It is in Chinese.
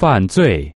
犯罪。